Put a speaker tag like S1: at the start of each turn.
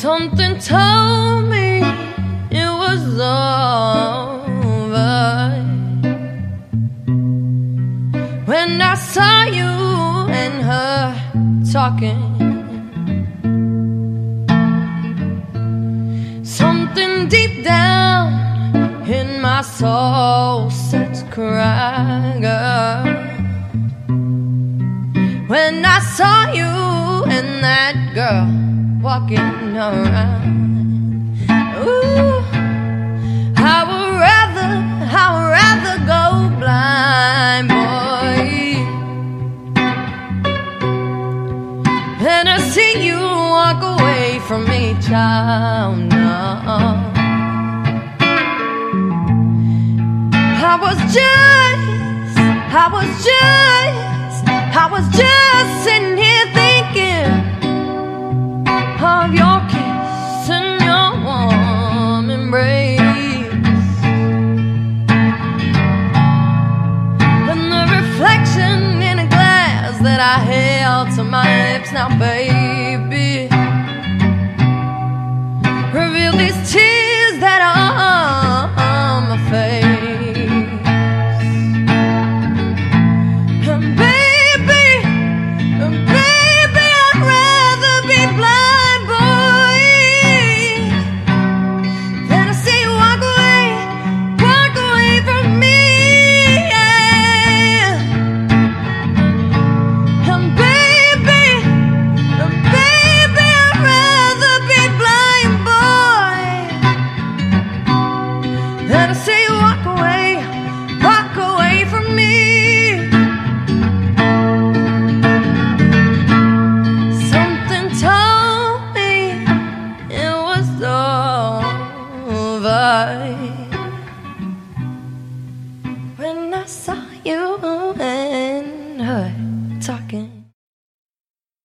S1: told me it was over when I saw you and her talking. Something deep down in my soul said to cry, girl. When I saw you and that girl walking around. Ooh, I would rather, I would rather go blind, boy, than to see you walk away from me, child. No. I was just, I was just, I was just sitting here that I held to my lips now, baby. vai.